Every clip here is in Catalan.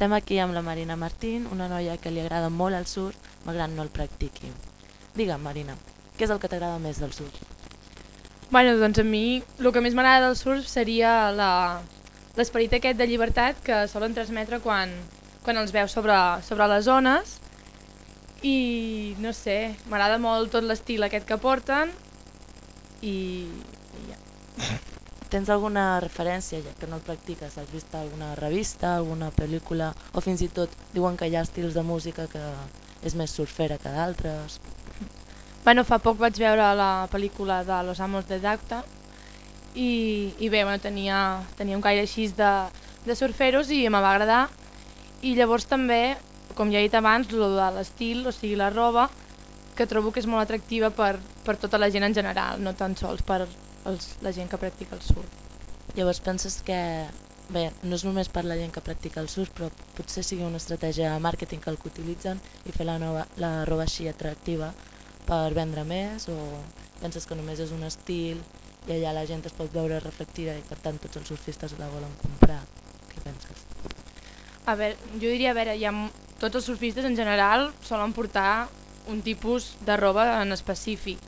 Estem aquí amb la Marina Martín, una noia que li agrada molt el surf, malgrat no el practiqui. Digue'm, Marina, què és el que t'agrada més del surf? Bueno, doncs a mi el que més m'agrada del surf seria la- l'esperit aquest de llibertat que solen transmetre quan, quan els veus sobre, sobre les ones i no sé, m'agrada molt tot l'estil aquest que porten i, i ja. Tens alguna referència, ja que no el practiques? Has vist alguna revista, alguna pel·lícula, o fins i tot diuen que hi ha estils de música que és més surfera que d'altres? Bueno, fa poc vaig veure la pel·lícula de Los Amos de Dacta i, i bé, bueno, tenia, tenia un caire així de, de surferos i em va agradar i llavors també, com ja he dit abans, lo l'estil, o sigui la roba, que trobo que és molt atractiva per, per tota la gent en general, no tan sols per els, la gent que practica el surf. Llavors penses que, bé, no és només per la gent que practica el surf, però potser sigui una estratègia de màrqueting que el que utilitzen i fer la, nova, la roba així atractiva per vendre més o penses que només és un estil i allà la gent es pot veure reflectida i per tant tots els surfistes la volen comprar? Què penses? A veure, jo diria, a veure, ha, tots els surfistes en general solen portar un tipus de roba en específic,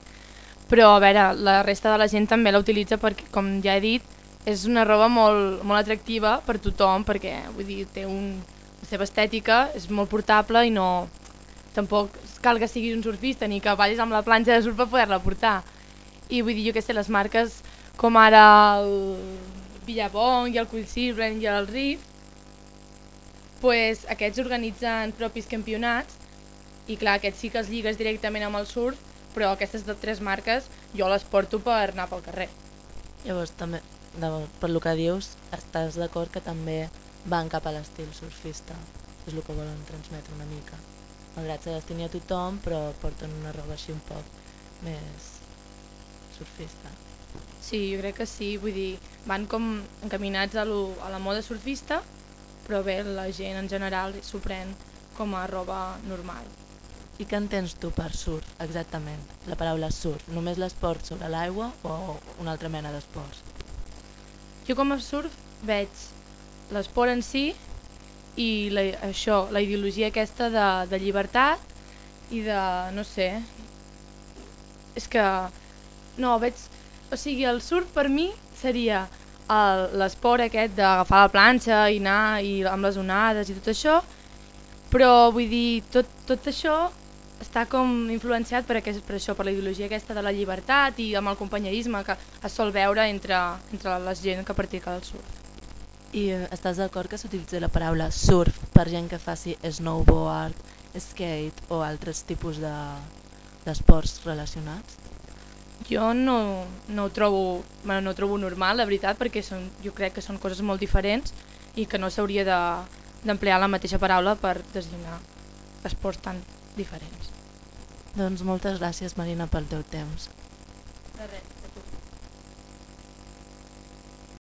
però a veure, la resta de la gent també la utilitza perquè, com ja he dit, és una roba molt, molt atractiva per tothom perquè vull dir, té un, la seva estètica, és molt portable i no tampoc cal que siguis un surfista ni que vagis amb la planxa de surf per poder-la portar. I vull dir, jo què sé, les marques com ara el Billabong i el Quicksilver i el Reef pues, aquests organitzen propis campionats i clar, aquests sí que els lligues directament amb el surf, però aquestes de tres marques jo les porto per anar pel carrer. Llavors també, de, per lo que dius, estàs d'acord que també van cap a l'estil surfista, és el que volen transmetre una mica. Malgrat se destini a tothom, però porten una roba així un poc més surfista. Sí, jo crec que sí, vull dir, van com encaminats a, lo, a la moda surfista, però bé, la gent en general s'ho pren com a roba normal. I què entens tu per surf, exactament? La paraula surf, només l'esport sobre l'aigua o una altra mena d'esports? Jo com a surf veig l'esport en si i la, això, la ideologia aquesta de, de llibertat i de, no sé, és que, no, veig, o sigui, el surf per mi seria l'esport aquest d'agafar la planxa i anar i amb les onades i tot això, però vull dir, tot, tot això està com influenciat per, aquest, per això, per la ideologia aquesta de la llibertat i amb el companyerisme que es sol veure entre, entre la gent que practica el surf. I eh, estàs d'acord que s'utilitzi la paraula surf per gent que faci snowboard, skate o altres tipus de d'esports relacionats? Jo no, no, ho trobo, bueno, no ho trobo normal, la veritat, perquè són, jo crec que són coses molt diferents i que no s'hauria de- d'emplear la mateixa paraula per designar esports tan diferents. Doncs moltes gràcies Marina pel teu temps. De res.